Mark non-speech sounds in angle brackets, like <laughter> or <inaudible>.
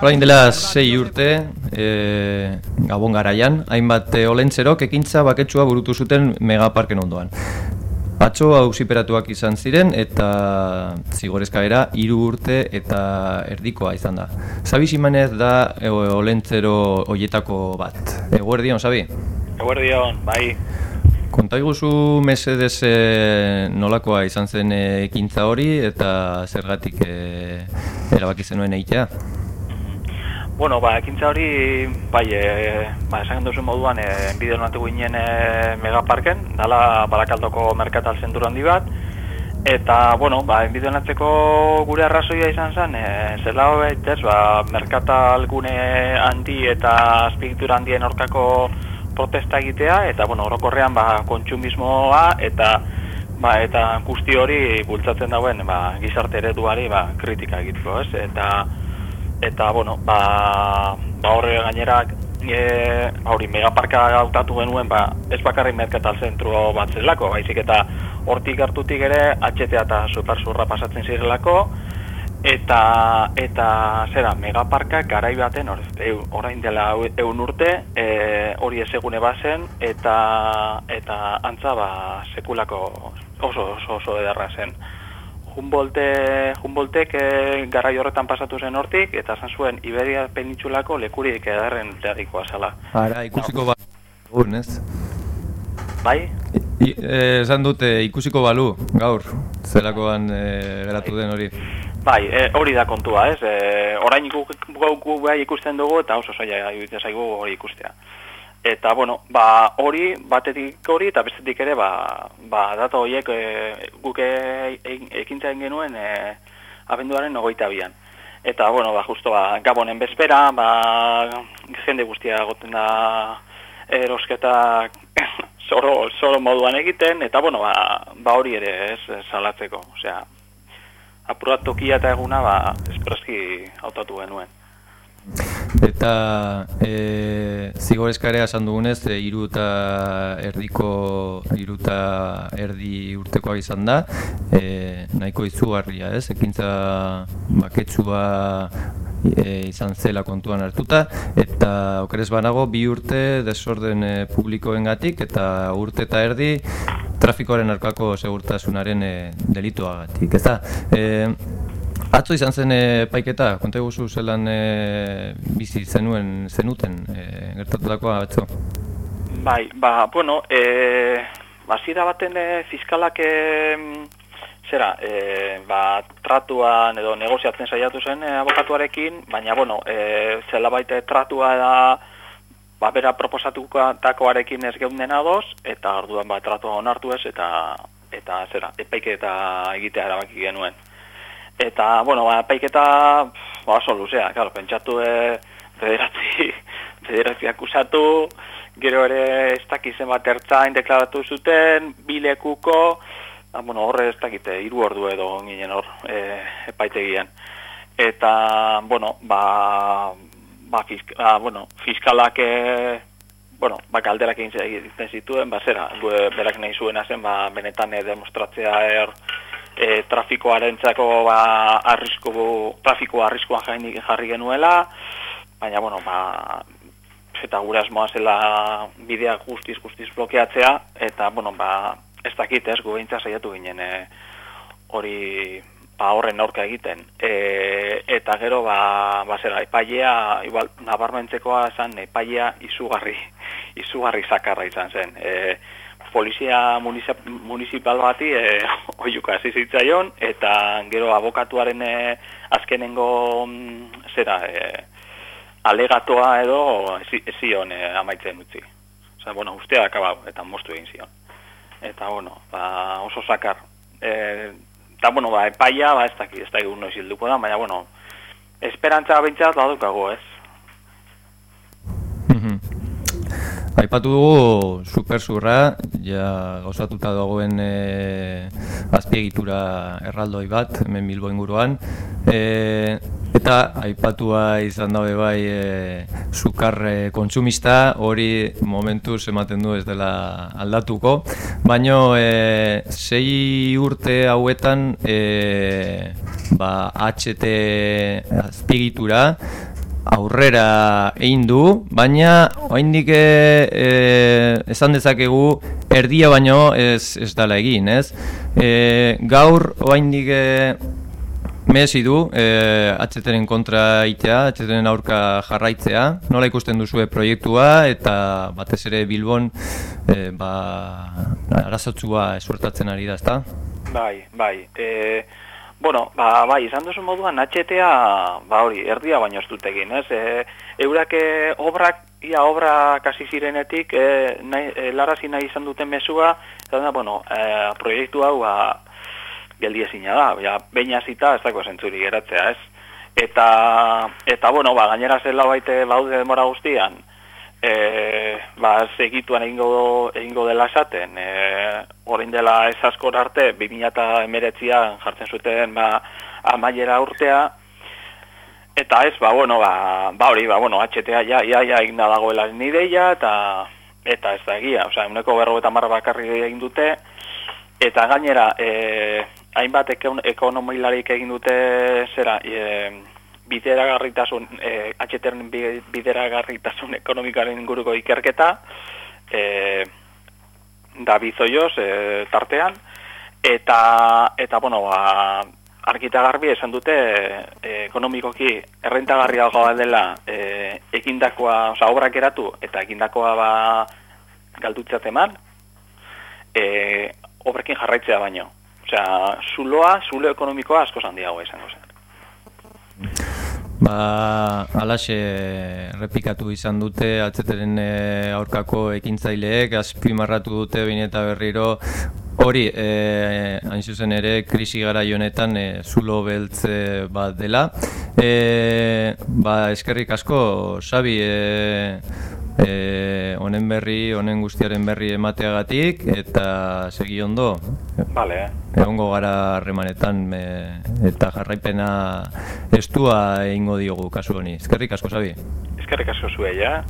Horain dela sei urte, e, gabon garaian, hainbat e, olentzerok ekintza baketsua burutu zuten megaparken ondoan. Atzo hausiperatuak izan ziren eta zigorezka era hiru urte eta erdikoa izan da. Zabi Simanez da e, olentzero hoietako bat. Eguerdion, Zabi? Eguerdion, bai. Konta iguzu mesedez e, nolakoa izan zen ekintza hori eta zergatik e, erabaki zenuen eitea? Bueno, ba, ekintza hori, bai, e, ba, esan duzu moduan, e, bideo natu ginen e, megaparken, dala barakaldoko merkatal zentur handi bat, eta, bueno, ba, bideo gure arrazoia izan zen, e, zela hobeitez, ba, merkatal gune handi eta azpigitura handien orkako protesta egitea, eta, bueno, orokorrean, ba, kontsumismoa, eta, ba, eta guzti hori bultzatzen dauen, ba, gizarte ereduari, ba, kritika egiteko, ez, eta, eta bueno, ba, ba horre gainera e, hori megaparka gautatu genuen ba, ez bakarrik merkatal zentru bat zelako, baizik eta hortik hartutik ere HTA eta supersurra pasatzen zirelako eta eta zera megaparka garai baten orain dela eun urte e, hori ezegune bazen eta eta antza ba sekulako oso oso oso edarra zen Humboldte, Humboldtek e, garai horretan pasatu zen hortik, eta esan zuen Iberia penintxulako lekurik edarren teadikoa zala. Ara, ikusiko no. balu, ez? Bai? Eh, esan dute ikusiko balu, gaur, zelakoan e, geratu den hori. Bai, e, hori da kontua, ez? E, orain guk, bai ikusten dugu, eta oso zaila zaigu hori ikustea. Eta, bueno, ba, hori, batetik hori, eta bestetik ere, ba, ba data horiek e, guke ekintzen genuen e, abenduaren ogoita bian. Eta, bueno, ba, justo, ba, gabonen bezpera, ba, jende guztia goten da erosketa <coughs> zoro, zoro moduan egiten, eta, bueno, ba, ba hori ere, ez, salatzeko. Osea, apurat tokia eta eguna, ba, espreski hautatu genuen. Eta e, zigor eskarea esan dugunez, e, iruta erdiko, iruta erdi urtekoa izan da, e, nahiko izugarria ez, ekintza baketsua e, izan zela kontuan hartuta, eta okeres banago bi urte desorden e, publikoen gatik, eta urte eta erdi trafikoaren arkako segurtasunaren e, delituagatik, ez da? E, Atzo izan zen e, paiketa, konta eguzu zelan e, bizi zenuen zenuten e, gertatutakoa atzo? Bai, ba, bueno, e, bazira baten e, fiskalak e, zera, e, ba, tratuan edo negoziatzen saiatu zen e, abokatuarekin, baina, bueno, e, zela baite tratua da ba, bera proposatukoarekin ez geunden adoz, eta orduan ba, tratua onartu ez, eta, eta zera, epaiketa egitea erabaki genuen. Eta, bueno, ba, paiketa ba, oso luzea, claro, pentsatu e, federatzi, <laughs> federatzi akusatu, gero ere ez dakizen bat ertzain deklaratu zuten, bilekuko, ba, bueno, horre ez dakite, iru ordu edo ginen hor e, epaitegian. Eta, bueno, ba, ba, fisk, ba bueno, fiskalak, e, bueno, ba, kalderak egiten zituen, ba, zera, berak nahi zuena zen, ba, benetan e, demostratzea er, e, trafikoaren txako ba, arrisku, trafiko arriskoa jarri genuela, baina, bueno, ba, eta gure asmoa zela bidea guztiz, guztiz blokeatzea, eta, bueno, ba, ez dakit, ez, gubeintza saiatu ginen e, hori ba, horren aurka egiten. E, eta gero, ba, ba zera, epailea, igual, nabarmentzekoa esan, epailea izugarri, <laughs> izugarri zakarra izan zen. E, polizia municipal bati <laughs> e, oiuka hasi zitzaion eta gero abokatuaren e, azkenengo mm, zera e, alegatoa edo zion e, amaitzen utzi. Osea, bueno, ustea akabau eta mostu egin zion. Eta bueno, ba, oso sakar. Eh, ta bueno, ba epaia, ba ez daki, ez da egun noiz hilduko da, baina bueno, esperantza beintzat badukago, ez? Aipatu dugu supersurra, ja gauzatuta dagoen e, azpiegitura erraldoi bat, hemen Bilbo inguruan. E, eta aipatua izan dabe bai e, sukar e, kontsumista, hori momentu ematen du ez dela aldatuko. Baina e, sei urte hauetan e, ba, HT azpiegitura, aurrera egin du, baina oraindik e, esan dezakegu erdia baino ez ez dala egin, ez? E, gaur oraindik e, Mesi du, eh, atzeteren kontra itea, atzeteren aurka jarraitzea. Nola ikusten duzue proiektua eta batez ere Bilbon eh, ba, arazotzua esuertatzen ari da, ezta? Bai, bai. E, bueno, ba, bai, izan duzu moduan, atxetea, ba hori, erdia baino ez dut egin, ez? E, eurake obrak, ia obra kasi zirenetik, e, nahi, e, larazi nahi izan duten mesua, eta bueno, e, proiektu hau, ba, geldi ezina da, ja, baina zita ez dago zentzuri geratzea, ez? Eta, eta bueno, ba, gainera zela baite baude demora guztian, e, ba, segituan egingo, egingo dela esaten, e, orain dela ez askor arte, 2008an jartzen zuten, ba, amaiera urtea, eta ez, ba, bueno, ba, ba hori, ba, bueno, HTA ja, ja, ja, egin da dagoela nideia, eta, eta ez da egia, osea, uneko berro eta marra bakarri egin dute, eta gainera, e, hainbat ekonomilarik egin dute zera e, bideragarritasun e, atxeteren bideragarritasun ekonomikaren inguruko ikerketa e, da bizoioz e, tartean eta eta bueno ba, argita garbi esan dute e, ekonomikoki errentagarriagoa dela e, ekindakoa, oza, obrak eratu eta ekindakoa ba galdutzat eman e, obrekin jarraitzea baino Osea, zuloa, zulo ekonomikoa asko zandiago izango zen. Ba, alaxe repikatu izan dute atzeteren e, aurkako ekintzaileek, azpimarratu dute bain eta berriro hori, e, hain zuzen ere, krisi gara honetan e, zulo beltze bat dela. E, ba, eskerrik asko, Xabi, e, e, honen berri, honen guztiaren berri emateagatik eta segi ondo. Vale. Egongo gara harremanetan eta jarraipena estua egingo diogu kasu honi. Eskerrik asko, Sabi. Eskerrik asko zuei, ja.